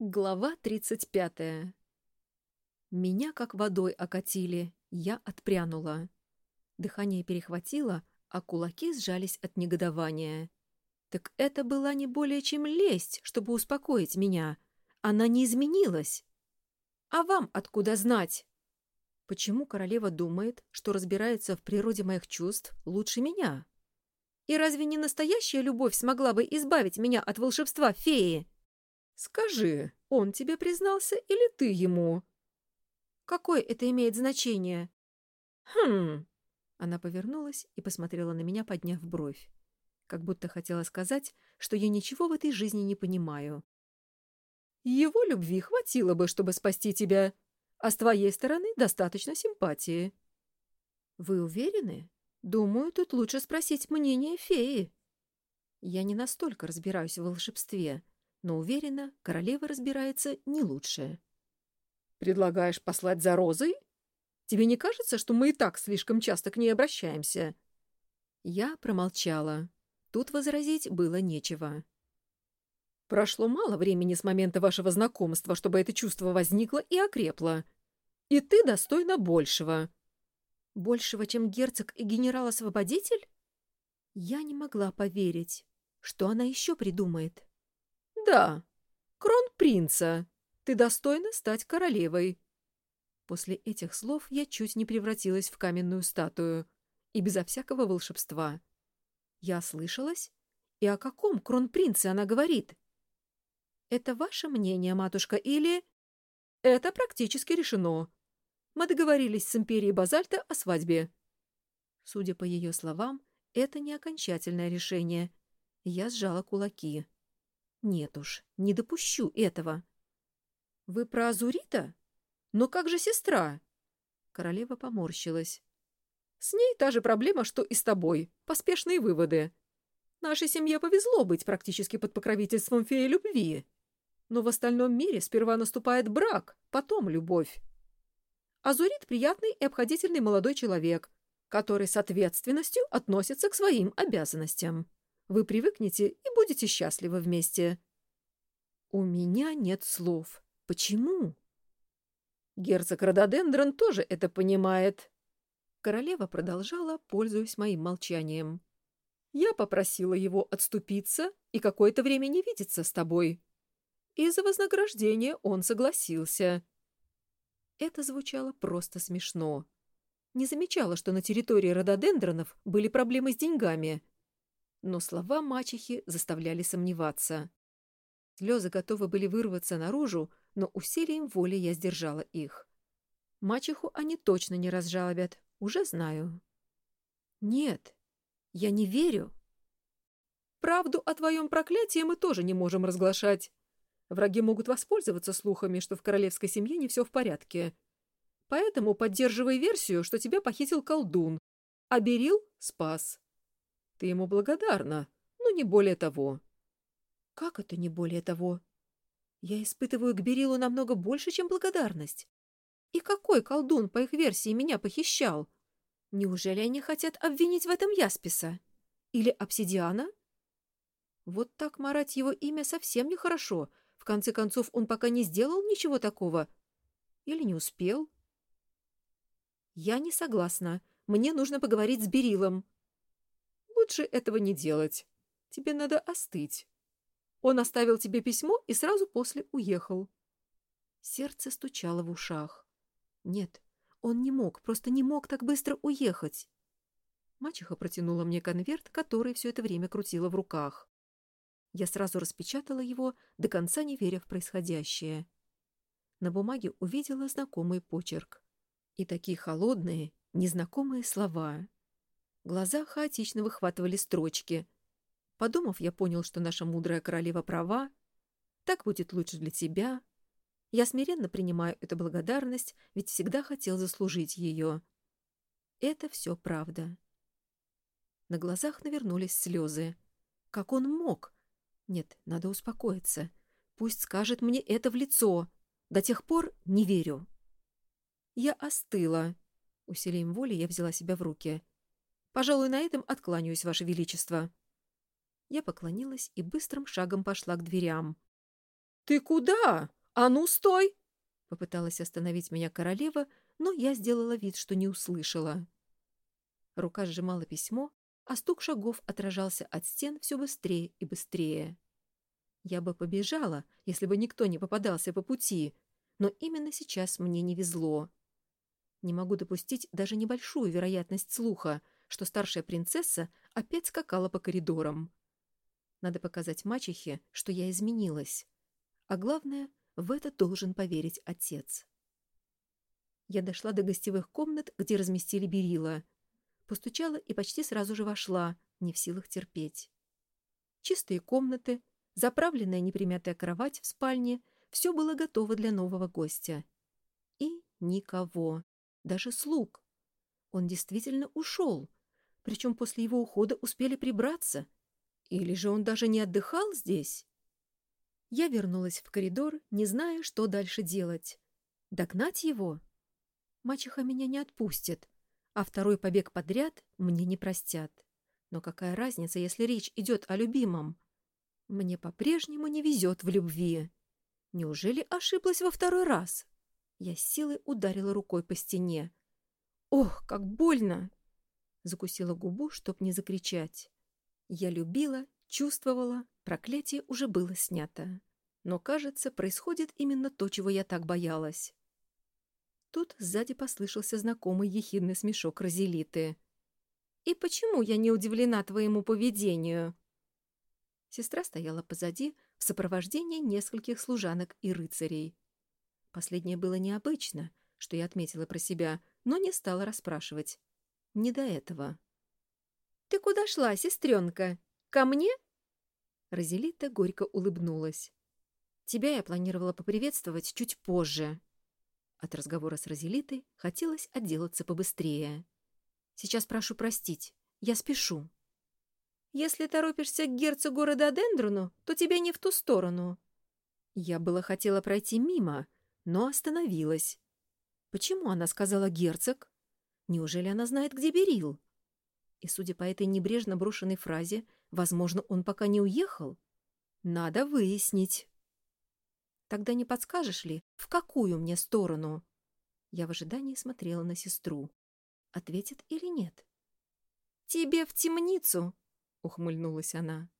Глава 35. Меня как водой окатили, я отпрянула. Дыхание перехватило, а кулаки сжались от негодования. Так это была не более чем лесть, чтобы успокоить меня. Она не изменилась. А вам откуда знать? Почему королева думает, что разбирается в природе моих чувств лучше меня? И разве не настоящая любовь смогла бы избавить меня от волшебства феи? «Скажи, он тебе признался или ты ему?» «Какое это имеет значение?» «Хм...» Она повернулась и посмотрела на меня, подняв бровь. Как будто хотела сказать, что я ничего в этой жизни не понимаю. «Его любви хватило бы, чтобы спасти тебя, а с твоей стороны достаточно симпатии». «Вы уверены? Думаю, тут лучше спросить мнение феи». Я не настолько разбираюсь в волшебстве, но уверена, королева разбирается не лучше. «Предлагаешь послать за Розой? Тебе не кажется, что мы и так слишком часто к ней обращаемся?» Я промолчала. Тут возразить было нечего. «Прошло мало времени с момента вашего знакомства, чтобы это чувство возникло и окрепло. И ты достойна большего». «Большего, чем герцог и генерал-освободитель?» Я не могла поверить. Что она еще придумает? «Да, кронпринца. Ты достойна стать королевой». После этих слов я чуть не превратилась в каменную статую. И безо всякого волшебства. Я слышалась? И о каком кронпринце она говорит? «Это ваше мнение, матушка, или...» «Это практически решено. Мы договорились с империей Базальта о свадьбе». Судя по ее словам, это не окончательное решение. Я сжала кулаки. Нет уж, не допущу этого. Вы про Азурита? Но как же сестра? Королева поморщилась. С ней та же проблема, что и с тобой. Поспешные выводы. Нашей семье повезло быть практически под покровительством феи любви. Но в остальном мире сперва наступает брак, потом любовь. Азурит — приятный и обходительный молодой человек, который с ответственностью относится к своим обязанностям. Вы привыкнете и будете счастливы вместе. У меня нет слов. Почему? Герцог Рододендрон тоже это понимает. Королева продолжала, пользуясь моим молчанием. Я попросила его отступиться и какое-то время не видеться с тобой. И за вознаграждение он согласился. Это звучало просто смешно. Не замечала, что на территории рододендронов были проблемы с деньгами — но слова мачехи заставляли сомневаться. Слезы готовы были вырваться наружу, но усилием воли я сдержала их. Мачеху они точно не разжалобят, уже знаю. Нет, я не верю. Правду о твоем проклятии мы тоже не можем разглашать. Враги могут воспользоваться слухами, что в королевской семье не все в порядке. Поэтому поддерживай версию, что тебя похитил колдун, а Берил спас. Ты ему благодарна, но не более того. Как это не более того? Я испытываю к Берилу намного больше, чем благодарность. И какой колдун, по их версии, меня похищал? Неужели они хотят обвинить в этом Ясписа? Или Обсидиана? Вот так марать его имя совсем нехорошо. В конце концов, он пока не сделал ничего такого. Или не успел? Я не согласна. Мне нужно поговорить с Берилом. Лучше этого не делать. Тебе надо остыть. Он оставил тебе письмо и сразу после уехал. Сердце стучало в ушах. Нет, он не мог, просто не мог так быстро уехать. Мачеха протянула мне конверт, который все это время крутила в руках. Я сразу распечатала его, до конца не веря в происходящее. На бумаге увидела знакомый почерк. И такие холодные, незнакомые слова. Глаза хаотично выхватывали строчки. Подумав, я понял, что наша мудрая королева права. Так будет лучше для тебя. Я смиренно принимаю эту благодарность, ведь всегда хотел заслужить ее. Это все правда. На глазах навернулись слезы. Как он мог? Нет, надо успокоиться. Пусть скажет мне это в лицо. До тех пор не верю. Я остыла. Усилием воли я взяла себя в руки — Пожалуй, на этом откланяюсь, Ваше Величество». Я поклонилась и быстрым шагом пошла к дверям. «Ты куда? А ну, стой!» Попыталась остановить меня королева, но я сделала вид, что не услышала. Рука сжимала письмо, а стук шагов отражался от стен все быстрее и быстрее. Я бы побежала, если бы никто не попадался по пути, но именно сейчас мне не везло. Не могу допустить даже небольшую вероятность слуха, что старшая принцесса опять скакала по коридорам. Надо показать мачехе, что я изменилась. А главное, в это должен поверить отец. Я дошла до гостевых комнат, где разместили берила. Постучала и почти сразу же вошла, не в силах терпеть. Чистые комнаты, заправленная непримятая кровать в спальне — все было готово для нового гостя. И никого даже слуг. Он действительно ушел, причем после его ухода успели прибраться. Или же он даже не отдыхал здесь? Я вернулась в коридор, не зная, что дальше делать. Догнать его? Мачеха меня не отпустит, а второй побег подряд мне не простят. Но какая разница, если речь идет о любимом? Мне по-прежнему не везет в любви. Неужели ошиблась во второй раз? Я силой ударила рукой по стене. «Ох, как больно!» Закусила губу, чтоб не закричать. Я любила, чувствовала, проклятие уже было снято. Но, кажется, происходит именно то, чего я так боялась. Тут сзади послышался знакомый ехидный смешок Розелиты. «И почему я не удивлена твоему поведению?» Сестра стояла позади в сопровождении нескольких служанок и рыцарей. Последнее было необычно, что я отметила про себя, но не стала расспрашивать. Не до этого. «Ты куда шла, сестренка? Ко мне?» Розелита горько улыбнулась. «Тебя я планировала поприветствовать чуть позже». От разговора с Розелитой хотелось отделаться побыстрее. «Сейчас прошу простить. Я спешу». «Если торопишься к герцогу Рододендрону, то тебе не в ту сторону». Я было хотела пройти мимо, но остановилась. Почему она сказала «герцог»? Неужели она знает, где Берил? И, судя по этой небрежно брошенной фразе, возможно, он пока не уехал? Надо выяснить. Тогда не подскажешь ли, в какую мне сторону? Я в ожидании смотрела на сестру. Ответит или нет? «Тебе в темницу!» — ухмыльнулась она.